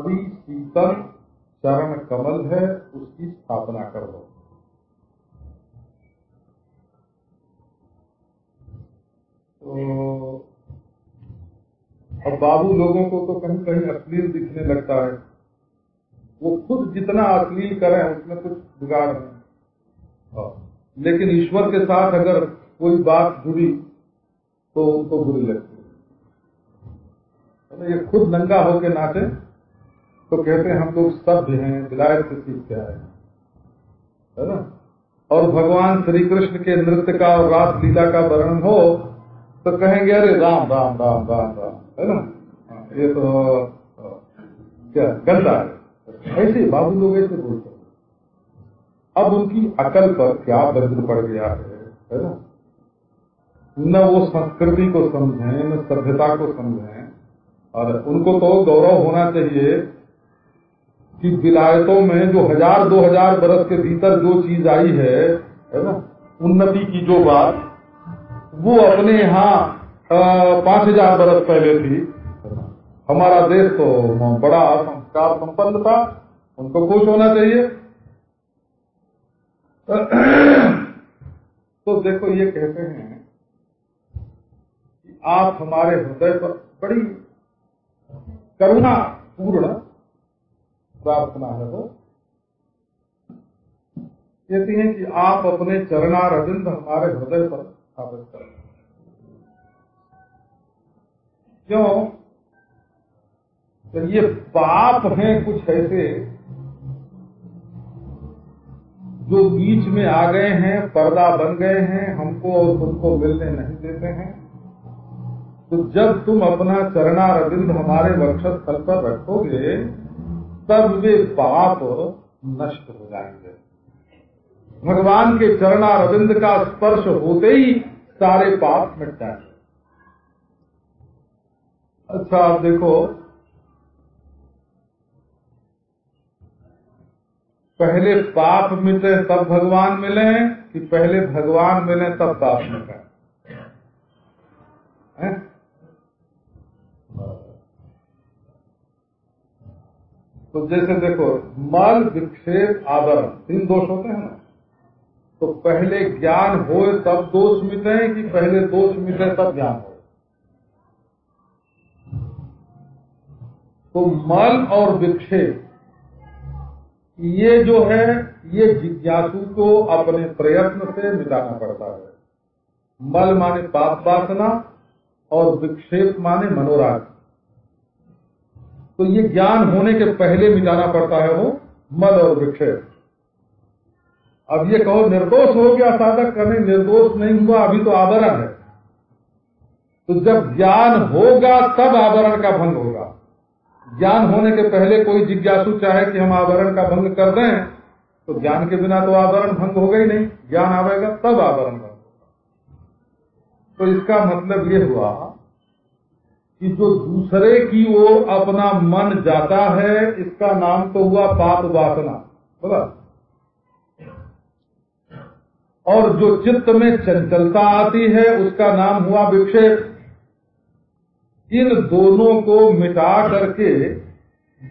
अभी शीतल चरण कमल है, उसकी स्थापना कर। दो तो अब बाबू लोगों को तो कहीं कहीं अश्लील दिखने लगता है। वो खुद जितना अश्लील करें, उसमें कुछ बिगाड़ नहीं। हाँ। लेकिन ईश्वर के साथ अगर कोई बात जुड़ी तो उनको बुरी लगती है। ये खुद नंगा होके नाचे। तो कहते हैं हम लोग सभ्य हैं विलायत से सीख के आए है। ना? और भगवान श्री कृष्ण के नृत्य का और रास लीला का वर्णन हो तो कहेंगे अरे राम राम राम राम राम। है ना? हाँ, ये तो क्या गंदा है। ऐसे बाबू लोग ऐसे बोलते हैं। अब उनकी अकल पर क्या वज्र पड़ गया है है ना? न वो संस्कृति को समझें न सभ्यता को समझें और उनको तो गौरव होना चाहिए कि विलायतों में जो हज़ार, दो हज़ार बरस के भीतर जो चीज़ आई है है ना, उन्नति की जो बात, वो अपने यहाँ पाँच हज़ार बरस पहले थी। हमारा देश तो बड़ा संस्कार संपन्न था, उनको खुश होना चाहिए। तो देखो, ये कहते हैं कि आप हमारे हृदय पर बड़ी करुणा पूर्ण प्रार्थना है वो कहती हैं कि आप अपने चरणारविंद हमारे हृदय पर स्थापित करें। क्यों? तो ये पाप हैं कुछ ऐसे जो बीच में आ गए हैं, पर्दा बन गए हैं, हमको और तुमको मिलने नहीं देते हैं। तो जब तुम अपना चरणा रविंद हमारे वक्षस्थल पर रखोगे तब वे पाप नष्ट हो जाएँगे। भगवान के चरणा रविंद का स्पर्श होते ही सारे पाप मिट जाएँगे। अच्छा आप देखो, पहले पाप मिटे तब भगवान मिले कि पहले भगवान मिले तब पाप मिटे। तो जैसे देखो, मल, विक्षेप आवरण तीन दोष होते हैं ना। तो पहले ज्ञान हो तब दोष मिटे कि पहले दोष मिटे तब ज्ञान हो तो मल और विक्षेप, ये जो है, ये जिज्ञासु को अपने प्रयत्न से मिटाना पड़ता है। मल माने पाप वासना और विक्षेप माने मनोराग। तो ये ज्ञान होने के पहले मिटाना पड़ता है वो मल और विक्षेप। अब ये कहो, निर्दोष हो गया साधक करने निर्दोष नहीं हुआ, अभी तो आवरण है। तो जब ज्ञान होगा, तब आवरण का भंग होगा। ज्ञान होने के पहले कोई जिज्ञासु चाहे कि हम आवरण का भंग कर दें तो ज्ञान के बिना तो आवरण भंग होगा ही नहीं। ज्ञान आवेगा, तब आवरण भंग होगा। तो इसका मतलब ये हुआ कि जो दूसरे की ओर अपना मन जाता है, इसका नाम तो हुआ पाप वासना, बोला। और जो चित्त में चंचलता आती है, उसका नाम हुआ विक्षेप। इन दोनों को मिटा करके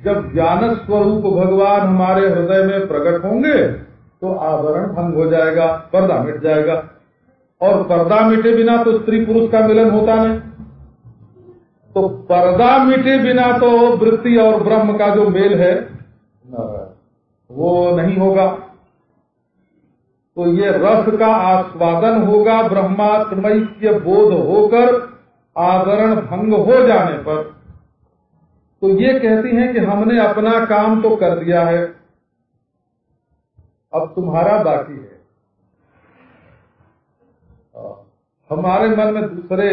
जब ज्ञान स्वरूप भगवान हमारे हृदय में प्रकट होंगे तो आवरण भंग हो जाएगा, पर्दा मिट जाएगा। और पर्दा मिटे बिना तो स्त्री पुरुष का मिलन होता नहीं। तो पर्दा मिटे बिना तो वृत्ति और ब्रह्म का जो मेल है, वो नहीं होगा। तो ये रस का आस्वादन होगा ब्रह्मात्मय बोध होकर आवरण भंग हो जाने पर। तो ये कहती हैं कि हमने अपना काम तो कर दिया है, अब तुम्हारा बाकी है, हमारे मन में दूसरे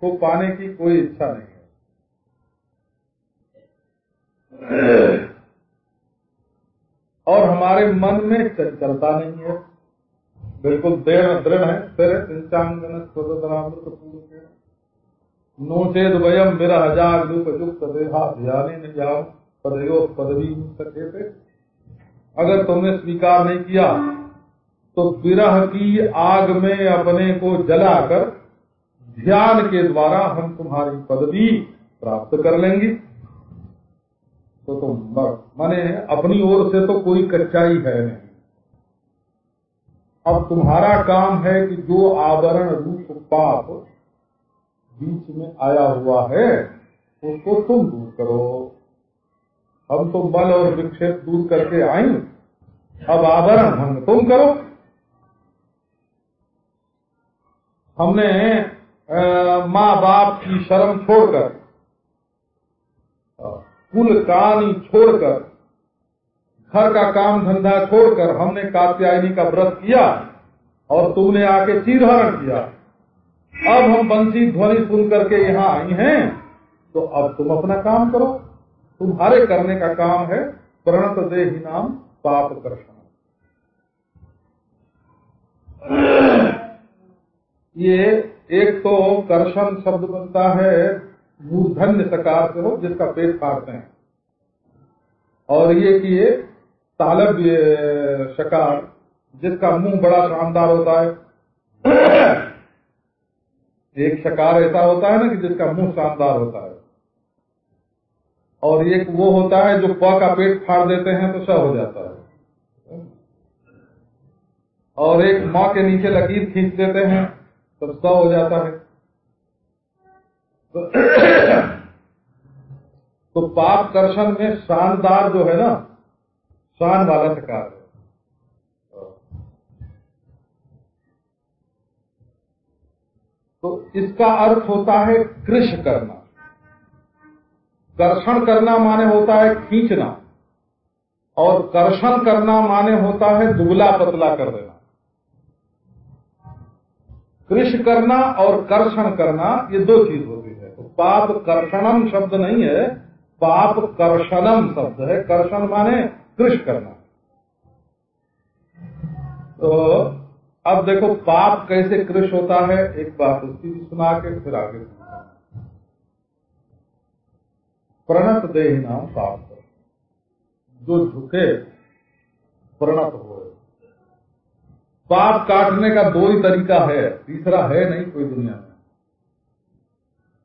को पाने की कोई इच्छा नहीं। और हमारे मन में चंचलता नहीं है। बिल्कुल दृढ़ दृढ़ है। तेरे सिंचांगन स्वतंत्र पूर्व नोचेद वयम मेरा हज़ार रूप युक्त देहा ध्यान न जाओ पदयो पदवी सके थे अगर तुमने स्वीकार नहीं किया तो विरह की आग में अपने को जलाकर ध्यान के द्वारा हम तुम्हारी पदवी प्राप्त कर लेंगे। तो तुम माने अपनी ओर से तो कोई कच्चाई है नहीं। अब तुम्हारा काम है कि जो आवरण रूप पाप बीच में आया हुआ है, उसको तुम दूर करो। हम तो बल और विक्षेप दूर करके आई, अब आवरण भंग तुम करो। हमने माँ बाप की शर्म छोड़कर कुल कानी छोड़कर, घर का काम धंधा छोड़कर हमने कात्यायनी का व्रत किया और तुमने आके चीरहरण किया। अब हम बंसी ध्वनि सुन करके यहाँ आई हैं तो अब तुम अपना काम करो। तुम्हारे करने का काम है प्रणत दे नाम पाप कर्षण ये एक तो कर्षण शब्द बनता है मूर्धन्य सकार से हो जिसका पेट फाड़ते हैं। और ये कि ये तालब्य शकार जिसका मुँह बड़ा शानदार होता है। एक शकार ऐसा होता है ना कि जिसका मुँह शानदार होता है। और एक वो होता है जो प का पेट फाड़ देते हैं तो स हो जाता है। और एक माँ के नीचे लकीर खींच देते हैं तो स हो जाता है। तो, तो पाप दर्शन में शानदार जो है ना शान वाला सकार है। तो इसका अर्थ होता है कृष करना। कर्षण करना माने होता है खींचना और कर्षण करना माने होता है दुबला पतला कर देना। कृष करना और कर्षण करना ये दो चीज़ होती है। पाप कर्षणम शब्द नहीं है, पाप कर्षणम शब्द है। कर्षण माने कृष करना तो अब देखो, पाप कैसे कृष होता है? एक बात उसकी भी सुना के, फिर आगे प्रणत दे नाम पाप। जो झुके, प्रणत हो। पाप काटने का दो ही तरीका है। तीसरा है नहीं, कोई दुनिया में।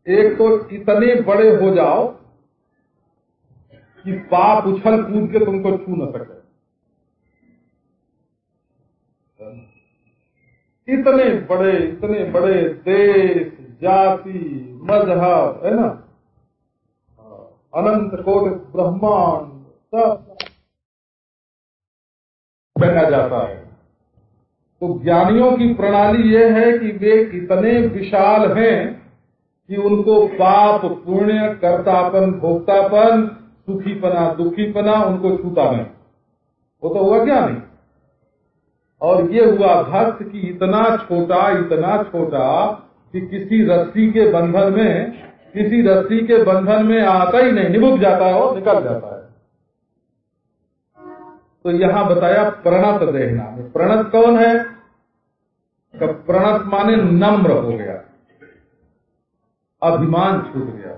एक तो इतने बड़े हो जाओ कि पाप उछल कूद के तुमको छू न सके। इतने बड़े इतने बड़े देश, जाति, मज़हब, है ना? अनंत कोट, ब्रह्मांड, सब। पहना जाता है। तो ज्ञानियों की प्रणाली यह है कि वे इतने विशाल हैं कि उनको पाप, पुण्य, कर्तापन, भोक्तापन, सुखीपना, दुखीपना उनको छूता नहीं। वो तो हुआ क्या नहीं? और ये हुआ भक्त कि इतना छोटा इतना छोटा कि किसी रस्सी के बंधन में, किसी रस्सी के बंधन में आता ही नहीं निमुक जाता है और निकल जाता है। तो यहाँ बताया प्रणत देहना प्रणत कौन है? प्रणत माने नम्र हो गया। अभिमान छूट गया।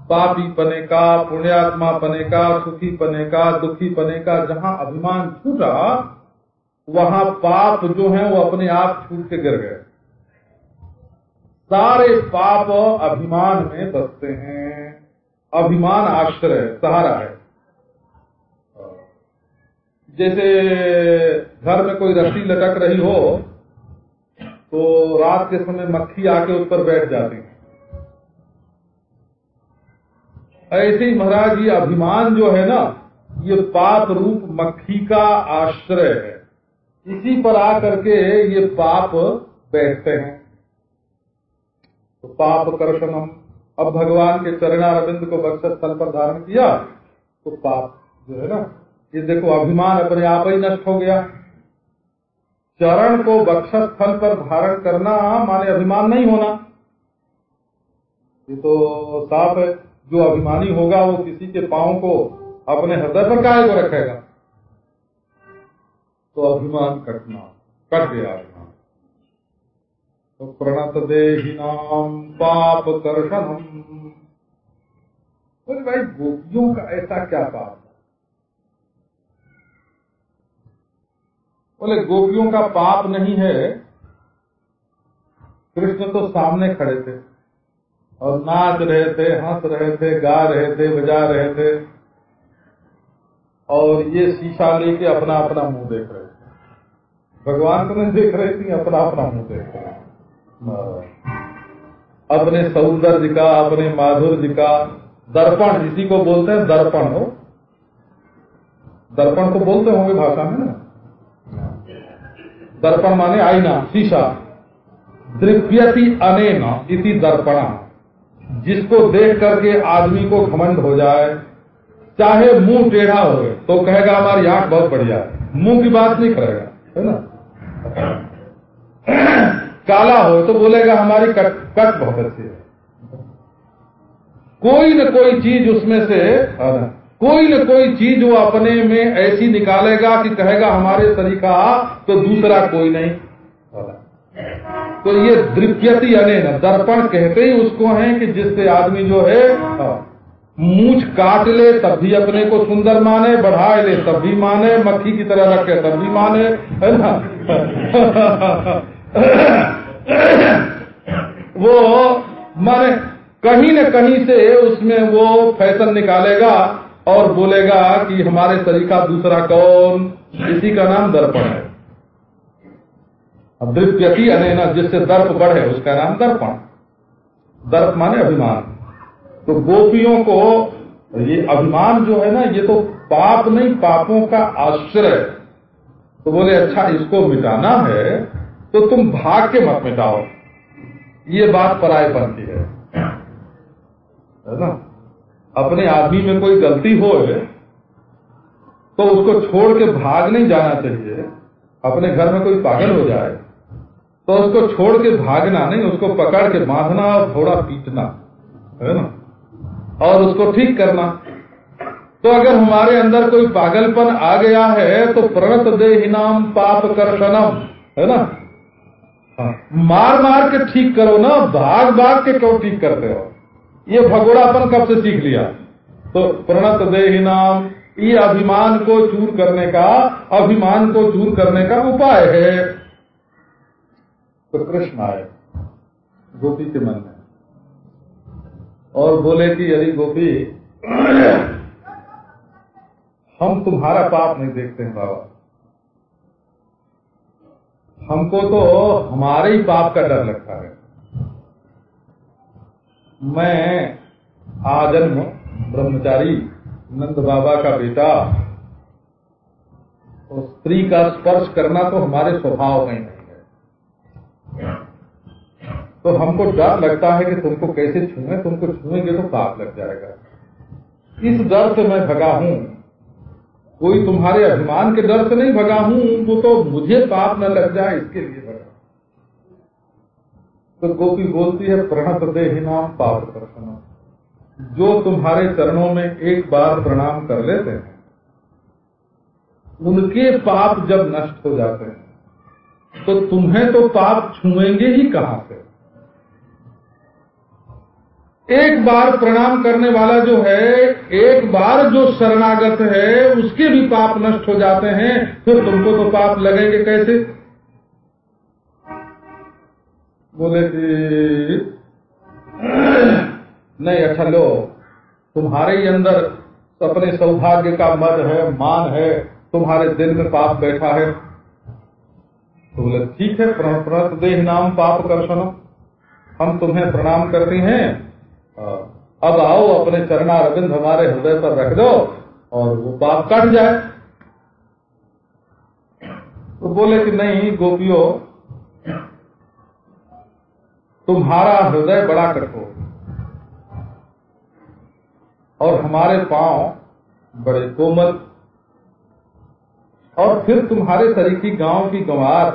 पापी पने का, पुण्यात्मा पने का, सुखी पने का, दुखी पने का, जहाँ अभिमान छूटा, वहाँ पाप जो है वो अपने आप छूट के गिर गए। सारे पाप अभिमान में बसते हैं। अभिमान आश्रय, सहारा है। जैसे घर में कोई रस्सी लटक रही हो तो रात के समय मक्खी आके उस पर बैठ जाती ऐसे ही महाराज, ये अभिमान जो है ना, ये पाप रूप मक्खी का आश्रय है। इसी पर आकर के ये पाप बैठते हैं। तो पाप कर्षणम अब भगवान के चरणारविंद को बक्स स्थल पर धारण किया तो पाप जो है ना, ये देखो अभिमान अपने आप ही नष्ट हो गया। चरण को बक्षत स्थल पर धारण करना माने अभिमान नहीं होना। ये तो साफ़ है। जो अभिमानी होगा वो किसी के पाँव को अपने हृदय पर काय को रखेगा? तो अभिमान कटना, कट गया अभिमान। तो प्रणत देहिनाम पाप कर्षणम बोले भाई, गोपियों का ऐसा क्या पाप? बोले, गोपियों का पाप नहीं है। कृष्ण तो सामने खड़े थे और नाच रहे थे, हंस रहे थे, गा रहे थे, बजा रहे थे और ये शीशा लेके अपना अपना मुँह देख रहे थे। भगवान को नहीं देख रहे थी अपना अपना मुँह देख रहे अपने सौंदर्य का, अपने माधुर्य का, दर्पण, इसी को बोलते हैं दर्पण, हो। दर्पण को बोलते होंगे भाषा में ना। दर्पण माने आईना, शीशा। दृप्यति अनेन इति दर्पणा। जिसको देख करके आदमी को घमंड हो जाए, चाहे मुँह टेढ़ा हो तो कहेगा, हमारी आँख बहुत बढ़िया है। मुँह की बात नहीं करेगा, है ना? काला हो तो बोलेगा, हमारी कट कट बहुत अच्छी है। कोई न कोई चीज़ उसमें से कोई न कोई चीज़ वो अपने में ऐसी निकालेगा कि कहेगा, हमारे तरीका तो दूसरा कोई नहीं। तो ये दृप्यति अने दर्पण कहते ही उसको है कि जिससे आदमी जो है, मूछ काट ले, तब भी अपने को सुंदर माने, बढ़ाए ले, तब भी माने, मक्खी की तरह रखे, तब भी माने, है ना? वो माने, कहीं न कहीं से उसमें वो फ़ैशन निकालेगा। और बोलेगा कि हमारे शरीर का दूसरा कौन? इसी का नाम दर्पण है। अब दृप्यति अनेना, जिससे दर्प बढ़े उसका नाम दर्पण। दर्प माने अभिमान। तो गोपियों को, ये अभिमान जो है ना, ये तो पाप नहीं, पापों का आश्रय तो बोले अच्छा इसको मिटाना है तो तुम भाग के मत मिटाओ। ये बात पराय बनती है। है ना? अपने आदमी में कोई गलती हो तो उसको छोड़ के भाग नहीं जाना चाहिए। अपने घर में कोई पागल हो जाए तो उसको छोड़ के भागना नहीं, उसको पकड़ के बांधना और थोड़ा पीटना, है ना? और उसको ठीक करना। तो अगर हमारे अंदर कोई पागलपन आ गया है तो प्रणत देहिनाम पाप कर्षणम है ना? हाँ। मार मार के ठीक करो ना भाग भाग के क्यों ठीक करते हो? ये भगोड़ापन कब से सीख लिया? तो प्रणत देहिनाम ये अभिमान को चूर करने का, अभिमान को चूर करने का उपाय है। तो कृष्ण आए, गोपी के मन में। और बोले कि यदि गोपी, हम तुम्हारा पाप नहीं देखते हैं बाबा। हमको तो हमारे ही पाप का डर लगता है। मैं आजन्म ब्रह्मचारी नंद बाबा का बेटा। और स्त्री का स्पर्श करना तो हमारे स्वभाव में नहीं है। तो हमको डर लगता है कि तुमको कैसे छूए, तुमको छूएँगे तो पाप लग जाएगा। इस डर से मैं भगा हूँ। कोई तुम्हारे अभिमान के डर से नहीं भगा हूँ वो तो मुझे पाप न लग जाए, इसके लिए तो गोपी बोलती है, प्रणत नाम पाप दर्शन जो तुम्हारे चरणों में एक बार प्रणाम कर लेते हैं, उनके पाप जब नष्ट हो जाते हैं तो तुम्हें तो पाप छुएँगे ही कहाँ से? एक बार प्रणाम करने वाला जो है, एक बार जो शरणागत है, उसके भी पाप नष्ट हो जाते हैं, फिर तुमको तो पाप लगेंगे कैसे? बोले कि नहीं अच्छा लो, तुम्हारे ही अंदर अपने सौभाग्य का मद है, मान है, तुम्हारे दिल में पाप बैठा है। तो बोले, ठीक है प्रणत देह नाम पाप कर्षण हम तुम्हें प्रणाम करते हैं। अब आओ, अपने चरणा रविंद हमारे हृदय पर रख दो, और वो पाप कट जाए। तो बोले कि नहीं, गोपियों तुम्हारा हृदय बड़ा कठोर। और हमारे पाँव बड़े कोमल। और फिर तुम्हारे तरीकी गाँव की गंवार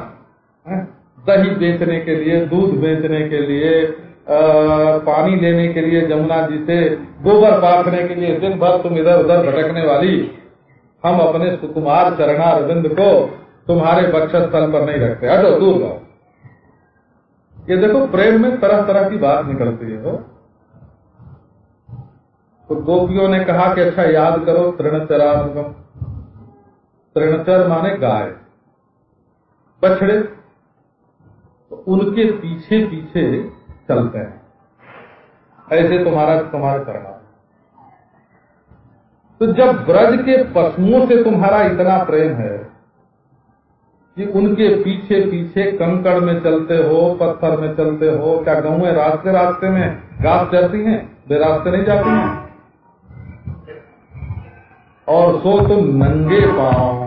दही बेचने के लिए दूध बेचने के लिए आ, पानी लेने के लिए जमुना जी से गोबर पाखने के लिए दिन भर तुम इधर उधर भटकने वाली। हम अपने सुकुमार चरणा रविंद को तुम्हारे स्थल पर नहीं रखते। हटो दूर जाओ। ये देखो, प्रेम में तरह तरह की बात निकलती है, हो। तो गोपियों ने कहा कि अच्छा याद करो तृणचरानुगम तृणचर माने गाय, बछड़े। तो उनके पीछे पीछे चलते हैं। ऐसे तुम्हारा, तुम्हारे चरणा तो जब ब्रज के पशुओं से तुम्हारा इतना प्रेम है कि उनके पीछे पीछे कंकड़ में चलते हो, पत्थर में चलते हो, क्या गाँव रास्ते रास्ते में घास चलती हैं? वे रास्ते नहीं जाती हैं। और सो तुम नंगे पाओ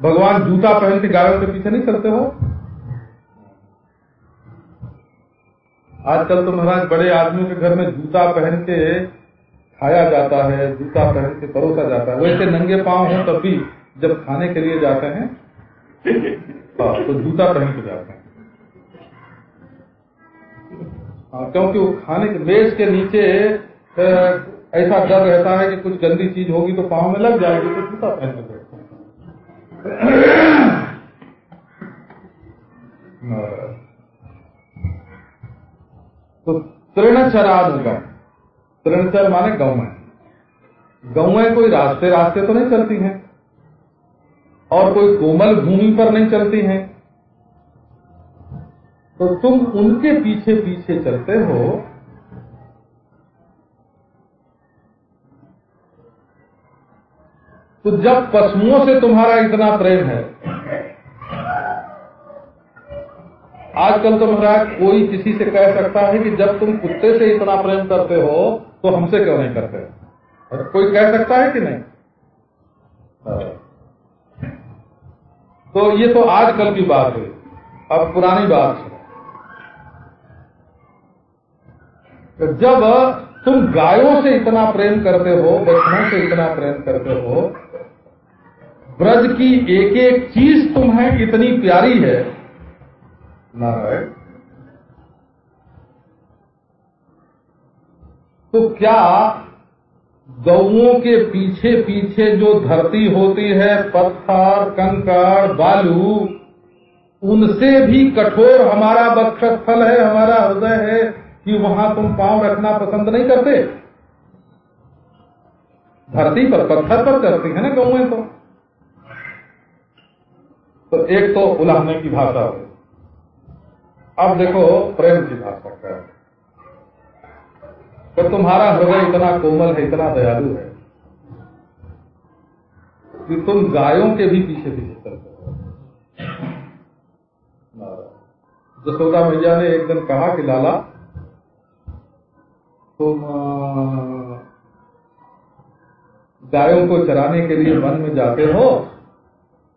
भगवान जूता पहन के गायों के पीछे नहीं चलते हो? आजकल तो महाराज बड़े आदमियों के घर में जूता पहन के खाया जाता है जूता पहन के परोसा जाता है। वैसे नंगे पाँव हो तब भी जब खाने के लिए जाते हैं हाँ, तो जूता पहन के जाते हैं। हाँ, क्योंकि वो खाने के मेज के नीचे ऐसा डर रहता है कि कुछ गंदी चीज़ होगी तो पाँव में लग जाएगी तो जूता पहन के बैठते तो तृण चराद तृणचर माने गौएँ गौएँ कोई रास्ते रास्ते तो नहीं चलती हैं। और कोई कोमल भूमि पर नहीं चलती हैं। तो तुम उनके पीछे पीछे चलते हो। तो जब पशुओं से तुम्हारा इतना प्रेम है, आजकल तो महाराज कोई किसी से कह सकता है कि जब तुम कुत्ते से इतना प्रेम करते हो तो हमसे क्यों नहीं करते? और कोई कह सकता है कि नहीं? तो ये तो आजकल की बात है। अब पुरानी बात है। तो जब तुम गायों से इतना प्रेम करते हो बच्चों से इतना प्रेम करते हो, ब्रज की एक एक चीज़ तुम्हें इतनी प्यारी है, नारायण तो क्या गऊ के पीछे पीछे जो धरती होती है, पत्थर, कंकड़, बालू, उनसे भी कठोर हमारा बक्षस्थल है, हमारा हृदय है कि वहाँ तुम पाँव रखना पसंद नहीं करते? धरती पर, पत्थर पर चलती है ना गौएँ तो? तो एक तो उलाहने की भाषा हो अब देखो प्रेम की भाषा का तो तुम्हारा हृदय इतना कोमल है, इतना दयालु है कि तुम गायों के भी पीछे पीछे चलते जसोदा मैया ने एक दिन कहा कि लाला, तुम गायों को चराने के लिए वन में जाते हो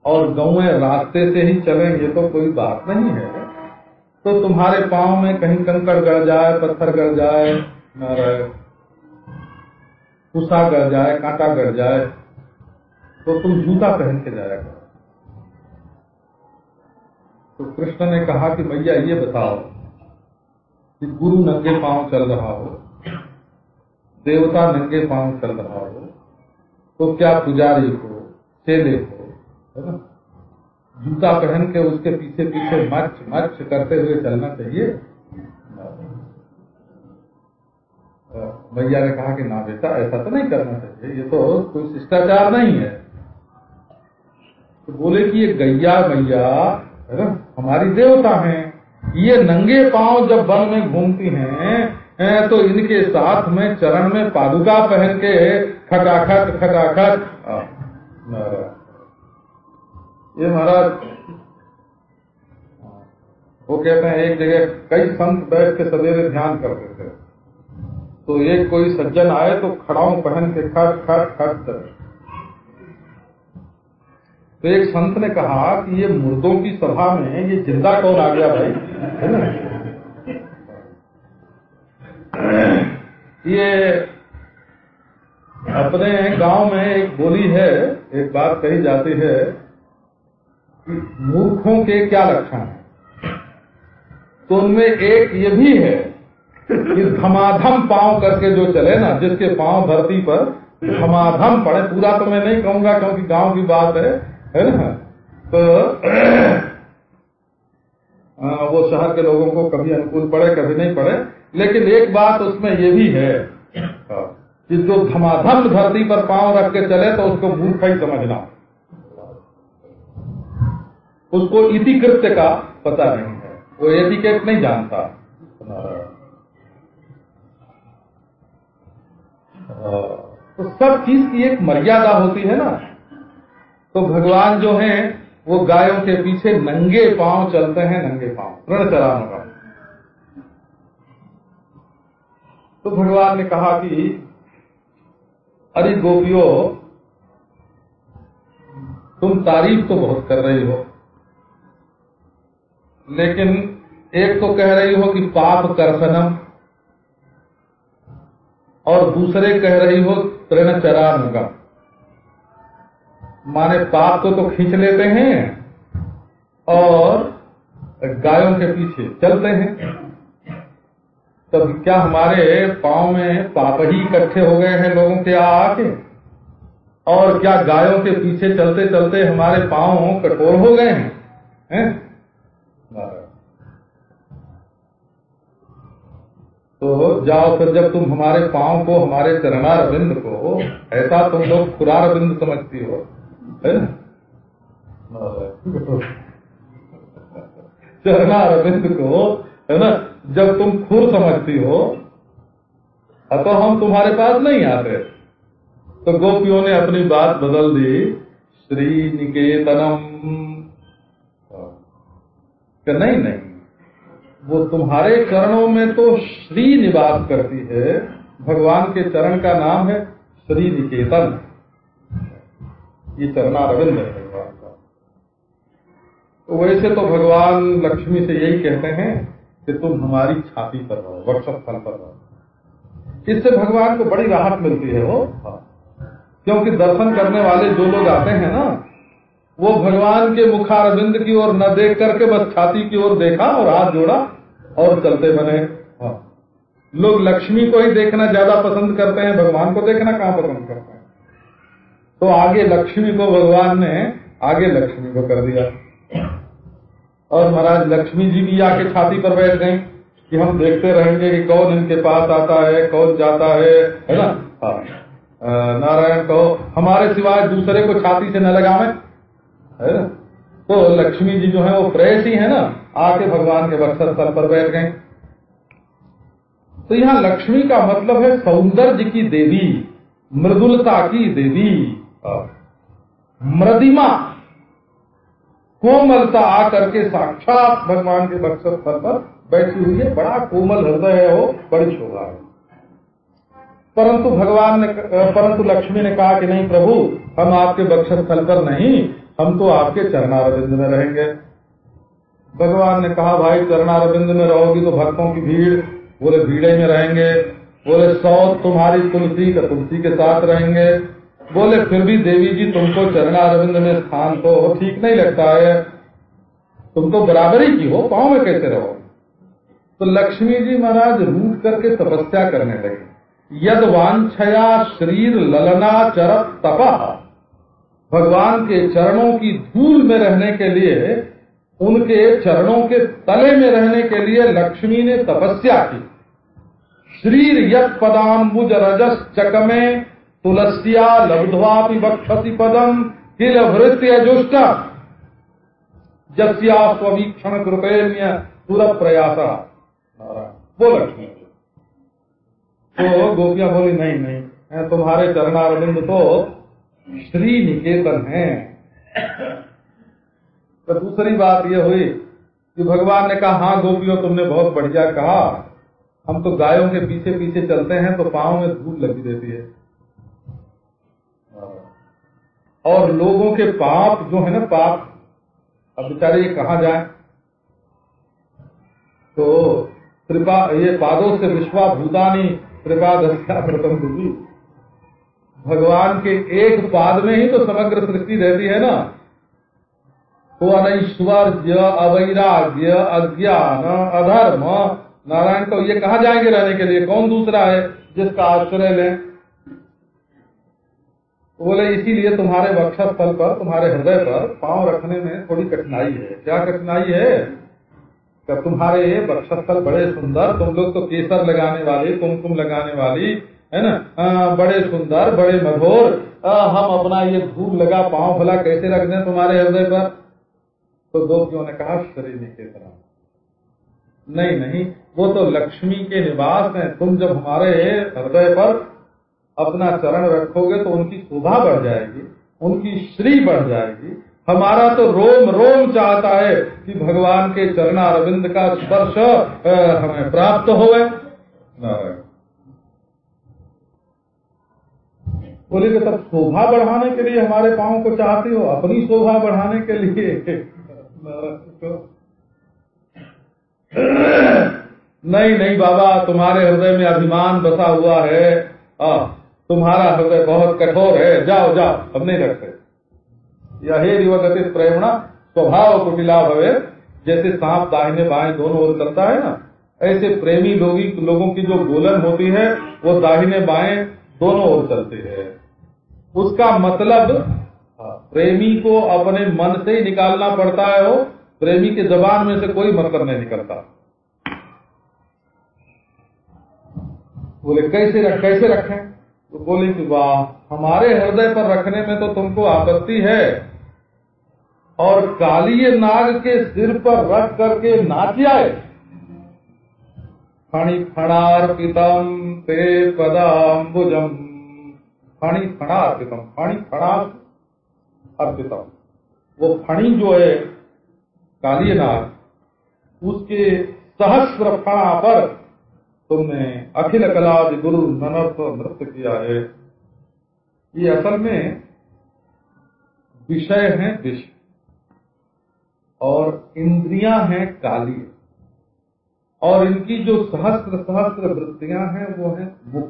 और गौएँ रास्ते से ही चलें, ये तो कोई बात नहीं है। तो तुम्हारे पाँव में कहीं कंकड़ गड़ जाए, पत्थर गड़ जाए कुसा गड़ जाए, कांटा गड़ जाए तो तुम जूता पहन के जाया करो। तो कृष्ण ने कहा कि भैया, ये बताओ कि गुरु नंगे पाँव चल रहा हो, देवता नंगे पाँव चल रहा हो तो क्या पुजारी को चेले को है ना? जूता पहन के उसके पीछे पीछे मच मच करते हुए चलना चाहिए। भैया ने कहा कि ना बेटा, ऐसा तो नहीं करना चाहिए, ये तो कोई शिष्टाचार नहीं है। तो बोले कि ये गैया मैया है ना, हमारी देवता हैं, ये नंगे पाँव जब वन में घूमती हैं तो इनके साथ में चरण में पादुका पहन के खटाखट खटाखट ये महाराज, वो कहते हैं, एक जगह कई संत बैठ के सवेरे ध्यान करते थे। तो एक कोई सज्जन आए तो खड़ाऊ, पहन के खट खट खट कर। तो एक संत ने कहा कि ये मुर्दों की सभा में ये ज़िंदा कौन आ गया भाई? है ये अपने गाँव में एक बोली है, एक बात कही जाती है कि मूर्खों के क्या लक्षण है? तो उनमें एक ये भी है कि धमाधम पाँव करके जो चले ना जिसके पाँव धरती पर धमाधम पड़े पूरा तो मैं नहीं कहूँगा क्योंकि गाँव की बात है है ना? तो आ, वो शहर के लोगों को कभी अनुकूल पड़े कभी नहीं पड़े लेकिन एक बात उसमें ये भी है। कि जो धमाधम धरती पर पाँव रख के चले तो उसको मूर्ख ही समझना। उसको इति कृत्य का पता नहीं है। वो एटिकेट नहीं जानता। तो सब चीज़ की एक मर्यादा होती है ना। तो भगवान जो है, वो गायों के पीछे नंगे पाँव चलते हैं, नंगे पाँव। ऋण चराने तो भगवान ने कहा कि, अरे गोपियों, तुम तारीफ़ तो बहुत कर रही हो, लेकिन एक तो कह रही हो कि पाप कर्षणम और दूसरे कह रही हो, तृण चरानुगम माने पाप को तो खींच लेते हैं और गायों के पीछे चलते हैं। तब क्या हमारे पाँव में पाप ही इकट्ठे हो गए हैं लोगों के आके और क्या गायों के पीछे चलते चलते हमारे पाँव कठोर हो गए हैं? है? तो जाओ फिर जब तुम हमारे पाँव को, हमारे चरणार बिंद को ऐसा तुम लोग खुरार बिंद समझती हो, है ना? चरणार बिंद को है ना? जब तुम खुर समझती हो तो हम तुम्हारे पास नहीं आते। तो गोपियों ने अपनी बात बदल दी श्री निकेतनम नहीं नहीं। वो तुम्हारे चरणों में तो श्री निवास करती है। भगवान के चरण का नाम है श्री निकेतन। ये चरणारविंद है भगवान का। तो वैसे तो भगवान लक्ष्मी से यही कहते हैं कि तुम हमारी छाती पर रहो वक्षस्थल पर रहो। इससे भगवान को बड़ी राहत मिलती है वो। हाँ। क्योंकि दर्शन करने वाले जो लोग आते हैं ना, वो भगवान के मुखारबिंद की ओर न देख करके बस छाती की ओर देखा और हाथ जोड़ा। और चलते बने। हाँ। लोग लक्ष्मी को ही देखना ज़्यादा पसंद करते हैं, भगवान को देखना कहाँ पसंद करते हैं? तो आगे लक्ष्मी को भगवान ने, आगे लक्ष्मी को कर दिया। और महाराज लक्ष्मी जी भी आके छाती पर बैठ गई कि हम देखते रहेंगे कि कौन इनके पास आता है, कौन जाता है है ना? हाँ। नारायण कहो, हमारे सिवाय दूसरे को छाती से न लगावे, है ना? तो लक्ष्मी जी जो है, वो प्रेस ही ना, आके भगवान के बक्सर स्थल पर बैठ गए। तो यहाँ लक्ष्मी का मतलब है सौंदर्य की देवी, मृदुलता की देवी मृदिमा, कोमलता आकर के साक्षात भगवान के बक्सर स्थल पर बैठी हुई है। बड़ा कोमल हृदय है वो, बड़ी शोभा है। परंतु भगवान ने परंतु लक्ष्मी ने कहा कि नहीं, प्रभु, हम आपके बक्सर स्थल पर नहीं हम तो आपके चरणारविंद में रहेंगे। भगवान ने कहा, भाई, चरणारविंद में रहोगी तो भक्तों की भीड़, बोले, भीड़े में रहेंगे। बोले, सौ तुम्हारी तुलसी का तुलसी के साथ रहेंगे। बोले, फिर भी देवी जी तुमको चरणारविंद में स्थान तो ठीक नहीं लगता है। तुम तो बराबरी की हो पाओ में कैसे रहो तो लक्ष्मी जी महाराज रूट करके तपस्या करने लगे। यद वांछया शरीर ललना चरत तप भगवान के चरणों की धूल में रहने के लिए, उनके चरणों के तले में रहने के लिए लक्ष्मी ने तपस्या की। श्रीर यद पदाम्बुज रजस चकमे तुलसिया लब्ध्वापि बक्षति पदम किल भृत्य जुष्ट। जस्या स्ववीक्षण कृपेण्य सुर प्रयास वो लक्ष्मी। तो गोपियाँ बोली, नहीं नहीं तुम्हारे चरणारविंद तो श्री निकेतन है। तो दूसरी बात यह हुई कि भगवान ने कहा हाँ गोपियों, तुमने बहुत बढ़िया कहा। हम तो गायों के पीछे पीछे चलते हैं तो पाँव में धूल लगी देती है। और लोगों के पाप जो है ना, पाप। अब बेचारे ये कहा जाए? तो कृपा, ये पादों से विश्वा भूतानी कृपा दस्या प्रथम दूरी भगवान के एक पाद में ही तो समग्र सृष्टि रहती है ना। तो अनैश्वर्य अवैराग्य अज्ञान अधर्म। नारायण तो ये कहा जाएँगे रहने के लिए, कौन दूसरा है जिसका आश्रय लें? तो बोले, इसीलिए तुम्हारे वक्षस्थल पर, तुम्हारे हृदय पर पाँव रखने में थोड़ी कठिनाई है। क्या कठिनाई है? कि तुम्हारे वक्षस्थल बड़े सुंदर, तुम लोग तो केसर लगाने वाली, कुमकुम लगाने वाली है ना? आ, बड़े सुंदर बड़े मधुर। हम अपना ये धूप लगा पाँव भला कैसे रख दें तुम्हारे हृदय पर? तो क्यों ने कहा श्री निकेतन नहीं नहीं वो तो लक्ष्मी के निवास हैं। तुम जब हमारे हृदय पर अपना चरण रखोगे तो उनकी शोभा बढ़ जाएगी उनकी श्री बढ़ जाएगी। हमारा तो रोम रोम चाहता है कि भगवान के चरणारविंद का स्पर्श हमें प्राप्त हो बोले कि तब शोभा बढ़ाने के लिए हमारे पाँव को चाहती हो अपनी शोभा बढ़ाने के लिए। नहीं नहीं बाबा तुम्हारे हृदय में अभिमान बसा हुआ है। आ, तुम्हारा हृदय बहुत कठोर है। जाओ जाओ अब नहीं रखते। यही युवगति प्रेमणा स्वभाव कुटिला भवे। जैसे सांप दाहिने बाएँ दोनों ओर चलता है ना ऐसे प्रेमी लोगी की जो बोलन होती है वो दाहिने बाएँ दोनों ओर चलती है। उसका मतलब हाँ, प्रेमी को अपने मन से ही निकालना पड़ता है वो। प्रेमी के जबान में से कोई मतलब नहीं निकलता। बोले कैसे रख कैसे रखें? तो बोले कि वाह हमारे हृदय पर रखने में तो तुमको आपत्ति है। और कालीय नाग के सिर पर रख करके नाच आए। फणी फणार्पितम ते पदाम्बुजम। फणी फणार्पितम फणी फणार अर्पितम। वो फणी जो है कालीय नाग उसके सहस्र फणा पर तुमने अखिल कला गुरु ननर्थ नृत्य किया है। ये असल में विषय है विष, और इंद्रियाँ हैं काली और इनकी जो सहस्त्र सहस्त्र वृत्तियाँ हैं, वो है मुख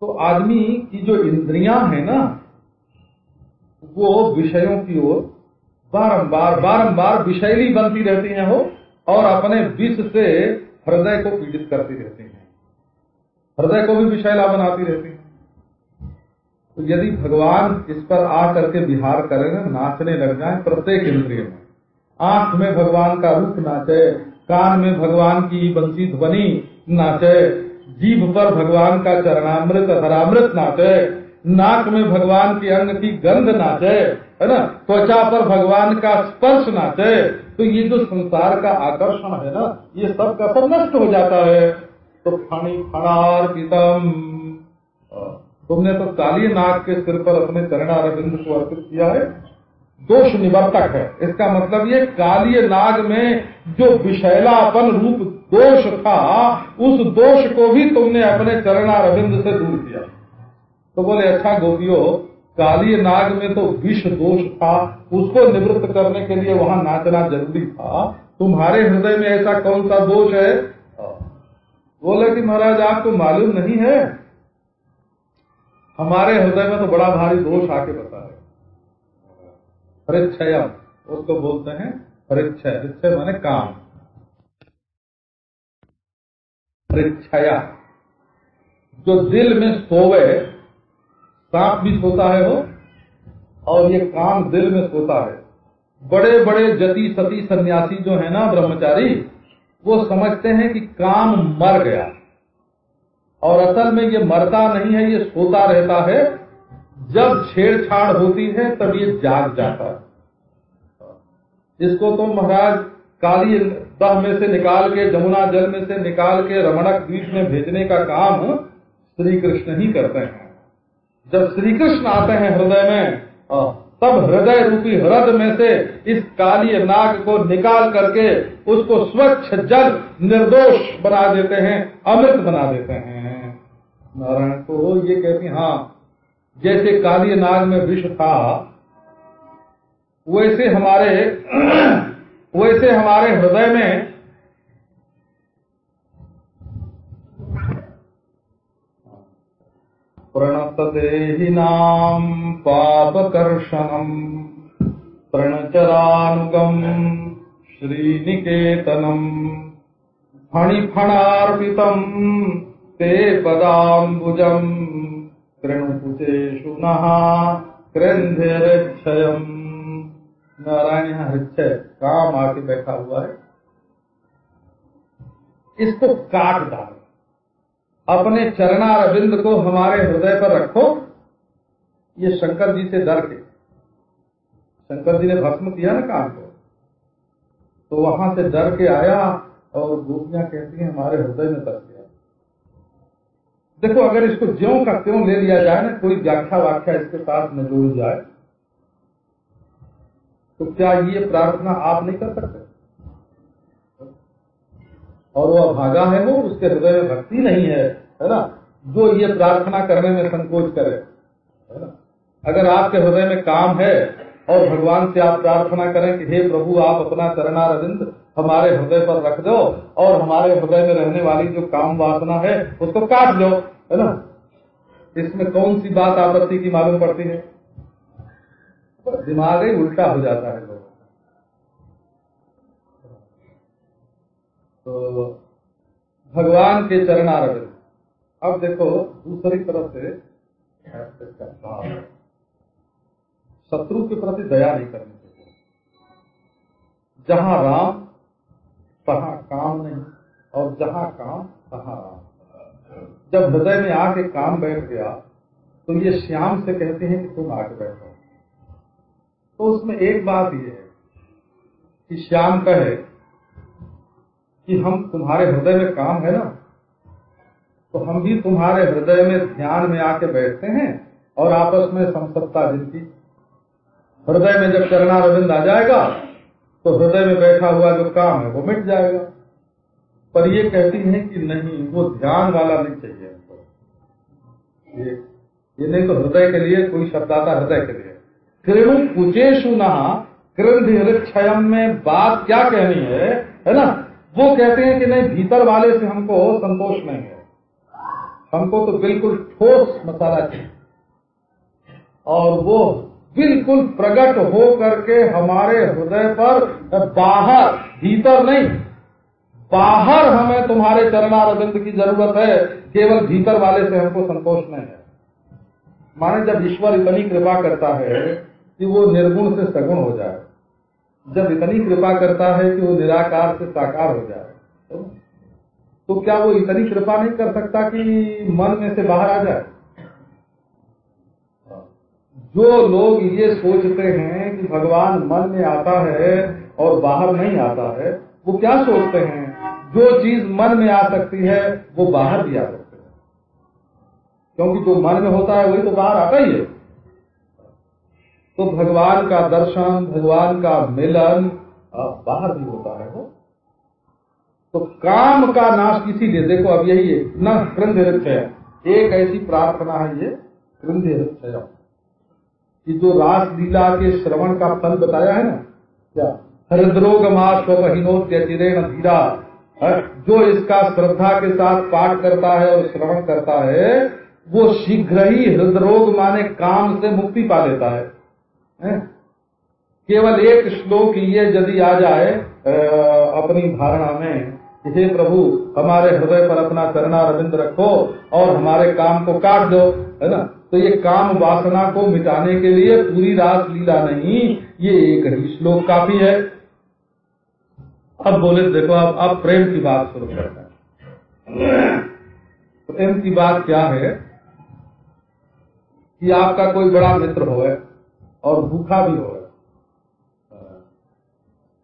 तो आदमी की जो इंद्रियाँ हैं ना, वो विषयों की ओर बारंबार बारंबार विषैली बनती रहती हैं वो, और अपने विष से हृदय को पीड़ित करती रहती हैं। हृदय को भी विषैला बनाती रहती हैं। तो यदि भगवान इस पर आ करके विहार करें, नाचने लग जाए प्रत्येक इंद्रिय में। आँख में भगवान का रूप नाचे, कान में भगवान की बंसी ध्वनि नाचे जीभ पर भगवान का चरणामृत हरामृत नाचे, नाक में भगवान के अंग की गंध नाचे, है ना? त्वचा पर भगवान का स्पर्श नाचे तो ये जो संसार का आकर्षण है ना, ये सब का सब नष्ट हो जाता है। तो फणी फणार्पितम। तुमने तो काली नाग के सिर पर अपने चरणारविंद को अर्पित किया है। दोष निवर्तक है। इसका मतलब ये काली नाग में जो विषैलापन रूप दोष था, उस दोष को भी तुमने अपने चरणारविंद से दूर किया। तो बोले अच्छा गोपियों, काली नाग में तो विष दोष था, उसको निवृत्त करने के लिए वहाँ नाचना ज़रूरी था। तुम्हारे हृदय में ऐसा कौन सा दोष है? बोले कि महाराज, आपको मालूम नहीं है? हमारे हृदय में तो बड़ा भारी दोष आके बता है। हरिक्षयम उसको बोलते हैं हरिक्षय हरिक्षय माने काम। हरिक्षया जो दिल में सोवे, सांप भी सोता है वो, और ये काम दिल में सोता है। बड़े बड़े जति सती सन्यासी जो है ना ब्रह्मचारी, वो समझते हैं कि काम मर गया। और असल में ये मरता नहीं है, ये सोता रहता है। जब छेड़छाड़ होती है, तब ये जाग जाता है। इसको तो महाराज काली दह में से निकाल के, जमुना जल में से निकाल के रमणक द्वीप में भेजने का काम श्री कृष्ण ही करते हैं। जब श्री कृष्ण आते हैं हृदय में तब हृदय रूपी हृदय में से इस काली नाग को निकाल करके उसको स्वच्छ जल निर्दोष बना देते हैं, अमृत बना देते हैं। नारायण को ये कहते हाँ जैसे काली नाग में विष था, वैसे हमारे वैसे हमारे हृदय में पापकर्षणम् प्रणचरानुगम् श्रीनिकेतनम् फणिफणार्पितम् ते पदाम्बुजम् कृणुकुचेषु नः नारायण हृक्षय काम आके बैठा हुआ है। इसको काट डाल। अपने चरणा चरणारविंद को हमारे हृदय पर रखो। ये शंकर जी से डर के। शंकर जी ने भस्म किया ना काम को। तो वहाँ से डर के आया और गोपियाँ कहती हैं, हमारे हृदय में बस गया देखो, अगर इसको ज्यो का त्यों ले लिया जाए ना, कोई व्याख्या व्याख्या इसके साथ न जोड़ जाए। तो क्या ये प्रार्थना आप नहीं कर सकते? और वो अभागा है वो, उसके हृदय में भक्ति नहीं है है ना? जो ये प्रार्थना करने में संकोच करे, है ना? अगर आपके हृदय में काम है और भगवान से आप प्रार्थना करें कि हे प्रभु, आप अपना चरणारविंद हमारे हृदय पर रख दो और हमारे हृदय में रहने वाली जो काम वासना है, उसको काट दो, है ना? इसमें कौन सी बात आपत्ति की मालूम पड़ती है? दिमाग ही उल्टा हो जाता है लोग तो भगवान के चरणारविंद। अब देखो, दूसरी तरफ़ से शत्रु के प्रति दया नहीं करनी चाहिए। जहाँ राम, तहा काम नहीं, और जहाँ काम, तहा राम। जब हृदय में आके काम बैठ गया तो ये श्याम से कहते हैं कि तुम आके बैठो। तो उसमें एक बात यह है कि श्याम कहे कि हम तुम्हारे हृदय में काम है ना? तो हम भी तुम्हारे हृदय में ध्यान में आके बैठते हैं और आपस में समसत्ता जिनकी हृदय में जब चरणारविंद आ जाएगा तो हृदय में बैठा हुआ जो काम है वो मिट जाएगा। पर ये कहती है कि नहीं, वो ध्यान वाला नहीं चाहिए हमको। ये ये नहीं तो हृदय के लिए कोई शब्द आता हृदय के लिए कृणु कुचेशु नहा में बात क्या कहनी है? है ना? वो कहते हैं कि नहीं, भीतर वाले से हमको संतोष नहीं है। हमको तो बिल्कुल ठोस मसाला चाहिए। और वो बिल्कुल प्रकट हो करके हमारे हृदय पर बाहर, भीतर नहीं, बाहर हमें तुम्हारे चरणारविंद की ज़रूरत है, केवल भीतर वाले से हमको संतोष नहीं है। माने जब ईश्वर इतनी कृपा करता है कि वो निर्गुण से सगुण हो जाए। जब इतनी कृपा करता है कि वो निराकार से साकार हो जाए तो क्या वो इतनी कृपा नहीं कर सकता कि मन में से बाहर आ जाए? जो लोग ये सोचते हैं कि भगवान मन में आता है और बाहर नहीं आता है, वो क्या सोचते हैं? जो चीज़ मन में आ सकती है, वो बाहर भी आ सकती है। क्योंकि जो मन में होता है, वही तो बाहर आता ही है। तो भगवान का दर्शन, भगवान का मिलन बाहर भी होता है वो। तो काम का नाश किसी इसीलिए देखो अब यही है न एक ऐसी प्रार्थना है ये कृंध कि जो रास लीला के श्रवण का फल बताया है ना, क्या? हृद्रोग हृदरोग माशोकहीनोत्यचिरेण धीरा। जो इसका श्रद्धा के साथ पाठ करता है और श्रवण करता है, वो शीघ्र ही हृदरोग माने काम से मुक्ति पा लेता है? केवल एक श्लोक ये यदि आ जाए अपनी धारणा में हे प्रभु, हमारे हृदय पर अपना करना रविंद रखो और हमारे काम को काट दो, है ना? तो ये काम वासना को मिटाने के लिए पूरी रात लीला नहीं, ये एक ही श्लोक काफ़ी है। अब बोले, देखो आप अब प्रेम की बात शुरू करते हैं। प्रेम की बात क्या है कि आपका कोई बड़ा मित्र हो और भूखा भी हो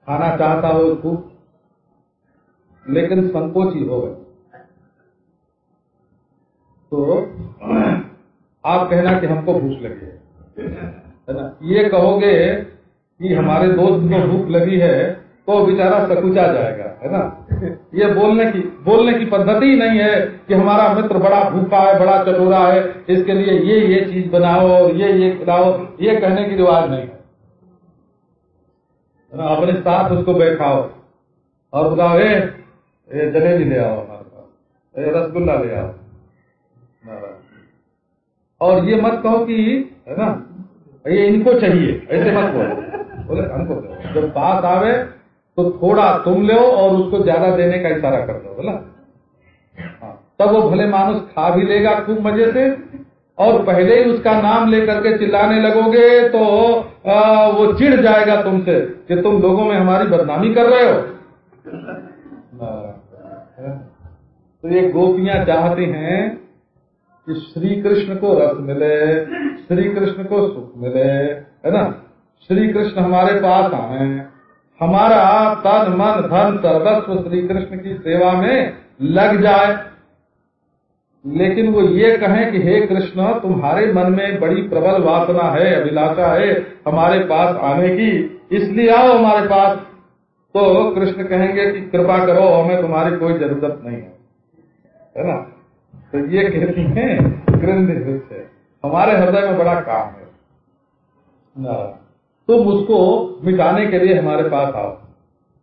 खाना चाहता हो खूब, लेकिन संकोची हो गए तो आप कहना कि हमको भूख लगी है। है ना? ये कहोगे कि हमारे दोस्त को भूख लगी है तो बेचारा सकुचा जाएगा, है ना? ये बोलने की बोलने की पद्धति ही नहीं है कि हमारा मित्र बड़ा भूखा है, बड़ा चटोरा है, इसके लिए ये ये चीज़ बनाओ और ये ये खिलाओ, ये कहने की रिवाज नहीं है। ना? अपने साथ उसको बैठाओ और बताओ ए जलेबी ले आओ हमारे पास। रसगुल्ला ले आओ। और ये मत कहो कि, है ना, ये इनको चाहिए, ऐसे मत बोलो। बोले, हमको जब बात आवे तो थोड़ा तुम लो और उसको ज़्यादा देने का इशारा कर दो बोला। हाँ, तब वो भले मानुस खा भी लेगा खूब मज़े से और पहले ही उसका नाम लेकर के चिल्लाने लगोगे तो आ, वो चिढ़ जाएगा तुमसे कि तुम लोगों में हमारी बदनामी कर रहे हो। तो ये गोपियाँ चाहती हैं कि श्री कृष्ण को रस मिले श्री कृष्ण को सुख मिले है ना? श्री कृष्ण हमारे पास आए हमारा तन, मन, धन, सर्वस्व श्री कृष्ण की सेवा में लग जाए। लेकिन वो ये कहें कि हे कृष्ण, तुम्हारे मन में बड़ी प्रबल वासना है, अभिलाषा है हमारे पास आने की, इसलिए आओ हमारे पास। तो कृष्ण कहेंगे कि कृपा करो हमें तुम्हारी कोई ज़रूरत नहीं है। है ना? तो ये कहती हैं है। हमारे हृदय में बड़ा काम है। तुम उसको मिटाने के लिए हमारे पास आओ।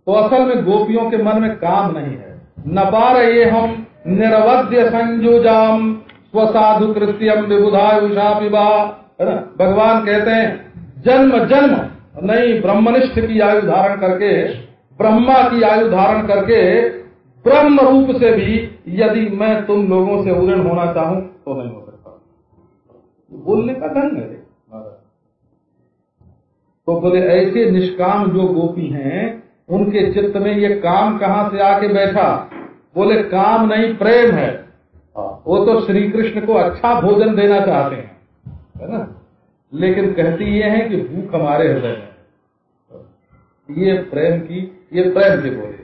तो असल में गोपियों के मन में काम नहीं है। न पा रहे हम निरवध्य संयोजाम, स्वसाधु कृत्यम विबुधायुषा विवाह। है भगवान कहते हैं, जन्म जन्म, नहीं, ब्रह्मनिष्ठ की आयु धारण करके, ब्रह्मा की आयु धारण करके, ब्रह्म रूप से भी यदि मैं तुम लोगों से उदण होना चाहूँ तो नहीं हो सकता बोलने का ढंग है। तो बोले, ऐसे निष्काम जो गोपी हैं, उनके चित्त में ये काम कहाँ से आके बैठा? बोले, काम नहीं, प्रेम है। वो तो श्री कृष्ण को अच्छा भोजन देना चाहते हैं, है ना? लेकिन कहती ये है कि भूख हमारे हृदय में ये प्रेम की, ये प्रेम की बोली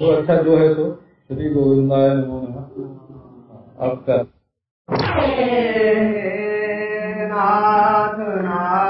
तो अच्छा जो है सो, श्री नमः अब कर। नाथ नारायण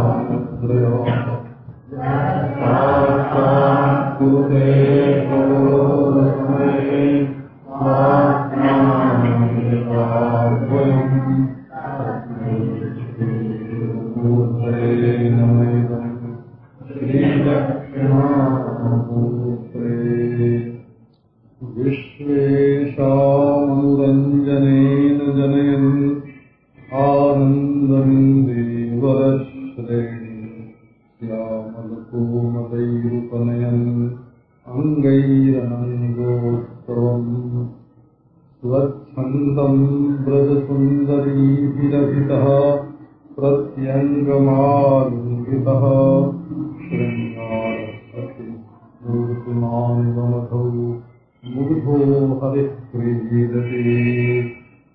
आनन्दमिन्दे वरश्रेण श्यामलकोमदैरुपनयन् अङ्गैरनन्दोत्सर्वम् स्वच्छन्तम् व्रजसुन्दरीभिरभितः मुग्धो हरिः क्रीडते।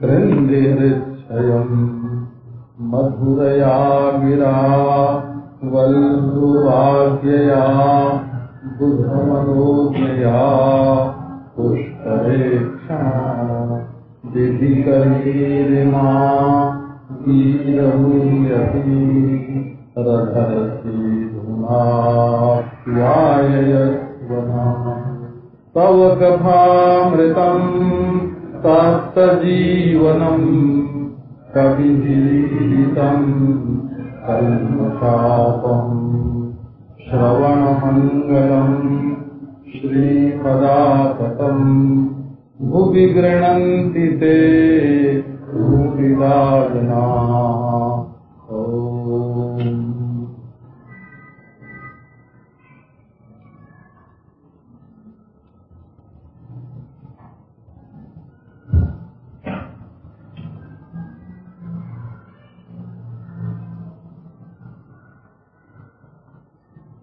कृन्दिहृच्छयम् मधुरया गिरा वल्लुवाग्यया बुधमनोज्ञया पुष्करेक्षणा दिधिकरीरिमा वीरमुयति रथरथी धुनाप्याययस्वना तव कथामृतम् तत्तजीवनम् कविजीवितम् कल्मषापम् श्रवणमङ्गलम् श्रीपदाततम् भुवि गृह्णन्ति ते भूमिदा जनाः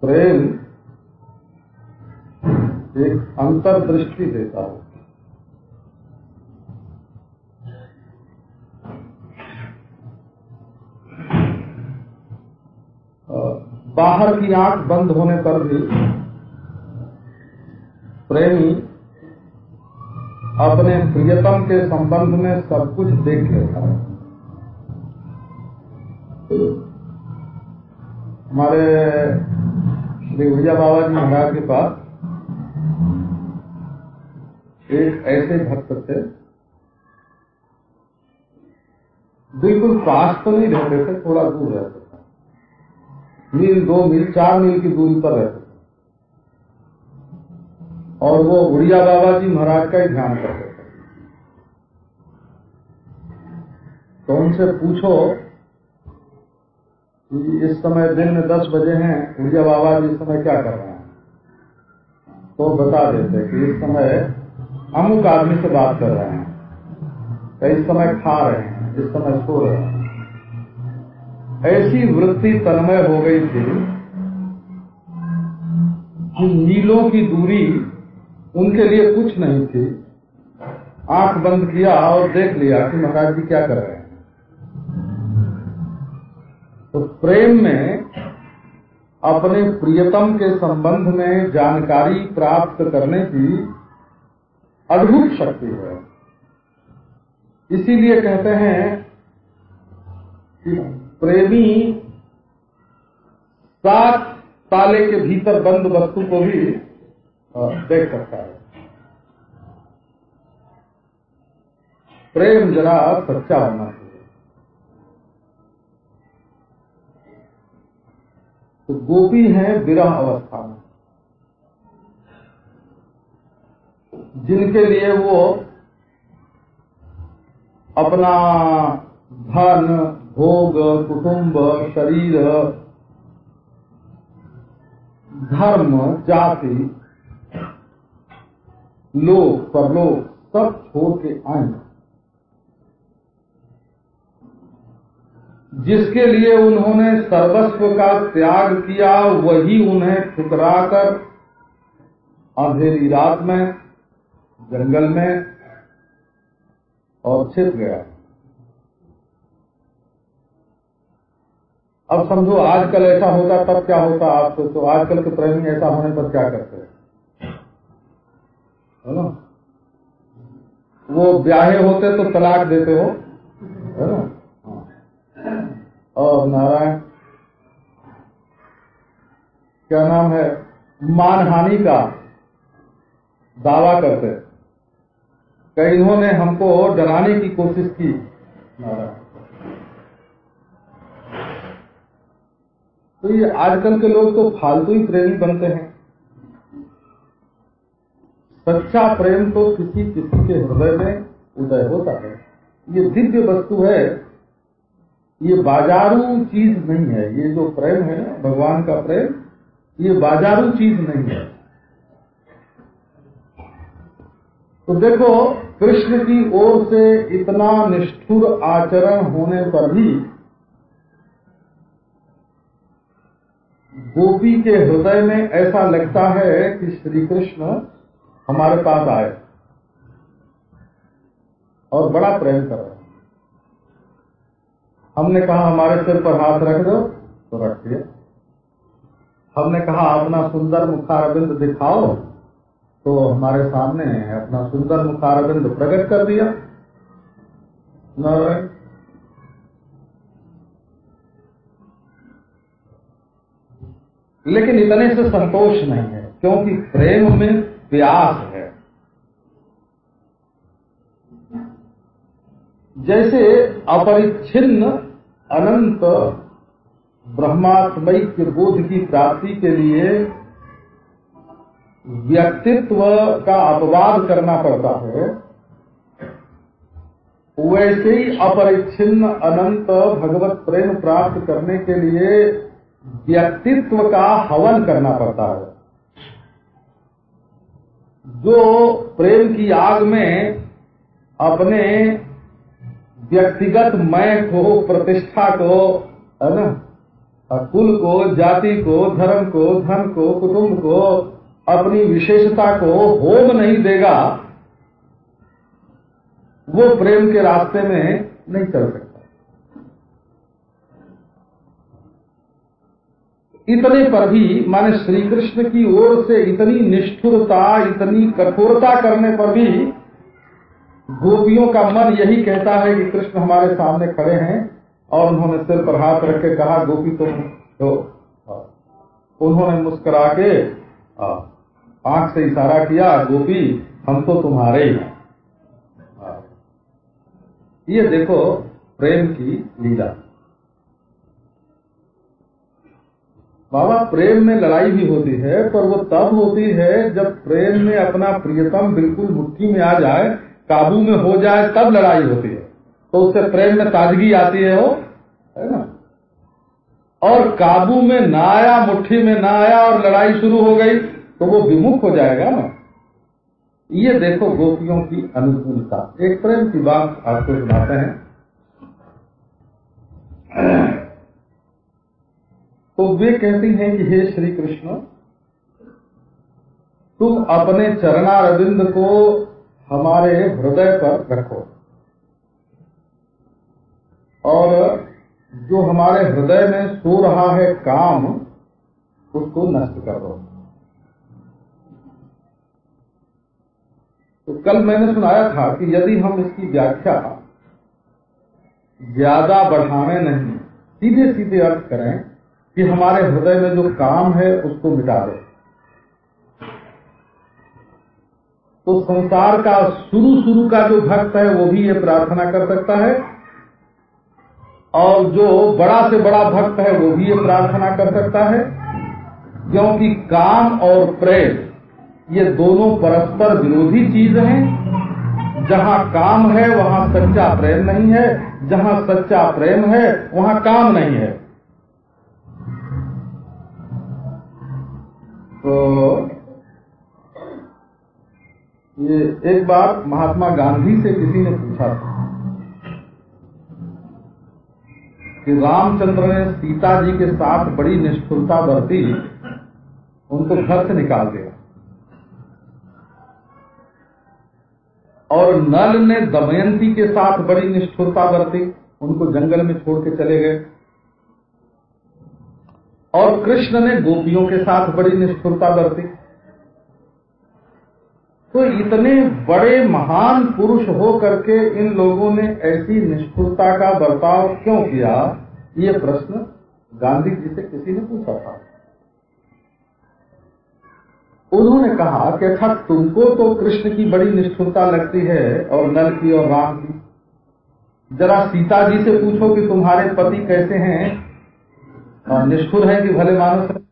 प्रेम एक अंतर्दृष्टि देता है। बाहर की आँख बंद होने पर भी प्रेमी अपने प्रियतम के संबंध में सब कुछ देख लेता है। हमारे उड़िया बाबा जी महाराज के पास एक ऐसे भक्त थे, बिल्कुल पास तो नहीं रहते थे, थोड़ा दूर रहते थे। मील दो मील, चार मील की दूरी पर रहते थे। और वो उड़िया बाबा जी महाराज का ही ध्यान करते थे। तो उनसे पूछो कि इस समय दिन में दस बजे हैं उड़िया बाबा जी इस समय क्या कर रहे हैं? तो बता देते कि इस समय अमुक आदमी से बात कर रहे हैं इस समय खा रहे हैं, इस समय सो रहे हैं। ऐसी वृत्ति तन्मय हो गई थी कि मीलों की दूरी उनके लिए कुछ नहीं थी। आँख बंद किया और देख लिया कि महाराज जी क्या कर रहे हैं। प्रेम में अपने प्रियतम के संबंध में जानकारी प्राप्त करने की अद्भुत शक्ति है। इसीलिए कहते हैं कि प्रेमी सात ताले के भीतर बंद वस्तु को भी देख सकता है। प्रेम जरा सच्चा होना चाहिए तो गोपी है विरह अवस्था में। जिनके लिए वो अपना धन, भोग, कुटुंब, शरीर, धर्म, जाति, लोक, परलोक सब छोड़ के आए। जिसके लिए उन्होंने सर्वस्व का त्याग किया, वही उन्हें ठुकराकर अंधेरी रात में, जंगल में और छिप गया। अब समझो, आजकल ऐसा होता, तब क्या होता आपको? तो आजकल के प्रेमी ऐसा होने पर क्या करते हैं? है ना? वो ब्याहे होते तो तलाक देते हो, है ना? और नारायण। क्या नाम है? मानहानि का दावा करते कई इन्होंने हमको डराने की कोशिश की तो ये आजकल के लोग तो फालतू ही प्रेमी बनते हैं। सच्चा प्रेम तो किसी किसी के हृदय में उदय होता है। ये दिव्य वस्तु है। ये बाजारू चीज़ नहीं है, ये जो प्रेम है ना, भगवान का प्रेम, ये बाजारू चीज़ नहीं है। तो देखो, कृष्ण की ओर से इतना निष्ठुर आचरण होने पर भी गोपी के हृदय में ऐसा लगता है कि श्री कृष्ण हमारे पास आए और बड़ा प्रेम कर रहे हैं। हमने कहा, हमारे सिर पर हाथ रख दो तो रख दिया। हमने कहा, अपना सुंदर मुखारबिंद दिखाओ। तो हमारे सामने अपना सुंदर मुखारबिंद प्रकट कर दिया। लेकिन इतने से संतोष नहीं है, क्योंकि प्रेम में प्यास है। जैसे अपरिच्छिन्न अनंत ब्रह्मात्मय के बोध की प्राप्ति के लिए व्यक्तित्व का अपवाद करना पड़ता है, वैसे ही अपरिच्छिन्न अनंत भगवत प्रेम प्राप्त करने के लिए व्यक्तित्व का हवन करना पड़ता है। जो प्रेम की आग में अपने व्यक्तिगत मय को, प्रतिष्ठा को, है ना? कुल को, जाति को, धर्म को, धन को, कुटुंब को, अपनी विशेषता को होम नहीं देगा, वो प्रेम के रास्ते में नहीं चल सकता। इतने पर भी, माने श्री कृष्ण की ओर से इतनी निष्ठुरता, इतनी कठोरता करने पर भी गोपियों का मन यही कहता है कि कृष्ण हमारे सामने खड़े हैं और उन्होंने सिर पर हाथ रख के कहा, गोपी तुम तो उन्होंने मुस्कुरा के आँख से इशारा किया, गोपी, हम तो तुम्हारे ही हैं। ये देखो प्रेम की लीला। बाबा, प्रेम में लड़ाई भी होती है, पर वो तब होती है जब प्रेम में अपना प्रियतम बिल्कुल मुट्ठी में आ जाए काबू में हो जाए, तब लड़ाई होती है। तो उससे प्रेम में ताजगी आती है वो, है ना? और काबू में ना आया, मुट्ठी में ना आया और लड़ाई शुरू हो गई तो वो विमुख हो जाएगा ना। ये देखो गोपियों की अनुकूलता। एक प्रेम की बात आपको सुनाते हैं। तो वे कहती हैं कि, हे श्री कृष्ण, तुम अपने चरणारविंद को हमारे हृदय पर रखो। और जो हमारे हृदय में सो रहा है काम, उसको नष्ट कर दो। तो कल मैंने सुनाया था कि यदि हम इसकी व्याख्या ज़्यादा बढ़ाने नहीं सीधे सीधे अर्थ करें कि हमारे हृदय में जो काम है, उसको मिटा दे। तो संसार का शुरू शुरू का जो भक्त है, वो भी ये प्रार्थना कर सकता है। और जो बड़ा से बड़ा भक्त है, वो भी ये प्रार्थना कर सकता है। क्योंकि काम और प्रेम, ये दोनों परस्पर विरोधी चीज़ हैं। जहाँ काम है, वहाँ सच्चा प्रेम नहीं है। जहाँ सच्चा प्रेम है, वहाँ काम नहीं है। तो ये एक बार महात्मा गांधी से किसी ने पूछा था कि रामचंद्र ने सीता जी के साथ बड़ी निष्ठुरता बरती, उनको घर से निकाल दिया। और नल ने दमयंती के साथ बड़ी निष्ठुरता बरती, उनको जंगल में छोड़ के चले गए। और कृष्ण ने गोपियों के साथ बड़ी निष्ठुरता बरती। तो इतने बड़े महान पुरुष हो करके इन लोगों ने ऐसी निष्ठुरता का बर्ताव क्यों किया? ये प्रश्न गांधी जी से किसी ने पूछा था। उन्होंने कहा कि अच्छा तुमको तो कृष्ण की बड़ी निष्ठुरता लगती है और नल की और राम की। जरा सीता जी से पूछो कि तुम्हारे पति कैसे हैं? और निष्ठुर है कि भले मानस है